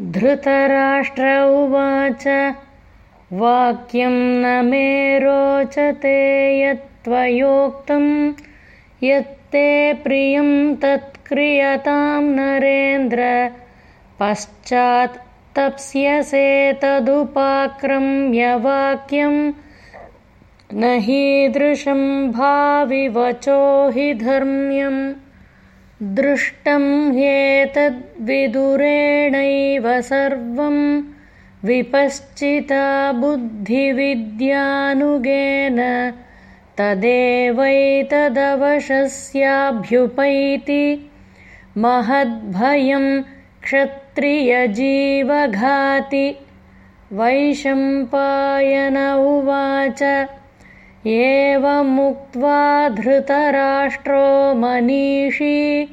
धृतराष्ट्र उवाच वाक्यं न मे रोचते यत्त्वयोक्तं यत्ते प्रियं तत्क्रियतां नरेन्द्र पश्चात् तप्स्यसे तदुपाक्रम्यवाक्यं न हीदृशं भाविवचो हि धर्म्यम् दृष्टं ह्येतद्विदुरेणैव सर्वं विपश्चिता बुद्धिविद्यानुगेन तदेवैतदवशस्याभ्युपैति महद्भयं क्षत्रियजीवघाति। वैशम्पायन उवाच एवमुक्त्वा धृतराष्ट्रो मनीषी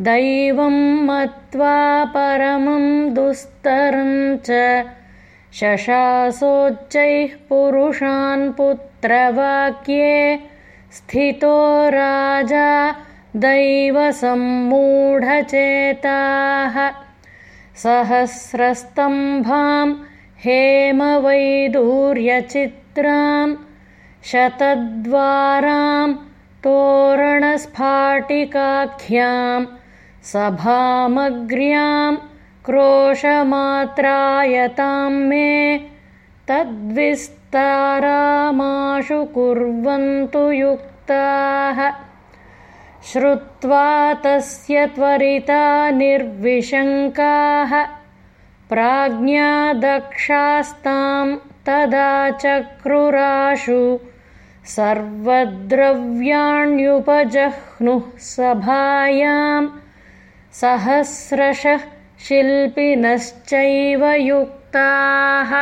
दैवं मत्वा परमं दुस्तरं च शशासोच्चैः पुरुषान् पुत्रवाक्ये स्थितो राजा दैवसम्मूढचेताः। सहस्रस्तम्भां हेमवैदूर्यचित्राम् शतद्वारां तोरणस्फाटिकाख्यां सभामग्र्यां क्रोशमात्रायतां मे तद्विस्तारामाशु कुर्वन्तु युक्ताः। श्रुत्वा तस्य त्वरिता निर्विशङ्काः। प्राज्ञा दक्षास्तां तदा चक्रुराशु सर्वद्रव्याण्युपजह्नुः सभायां सहस्रशः शिल्पिनश्चैव युक्ताः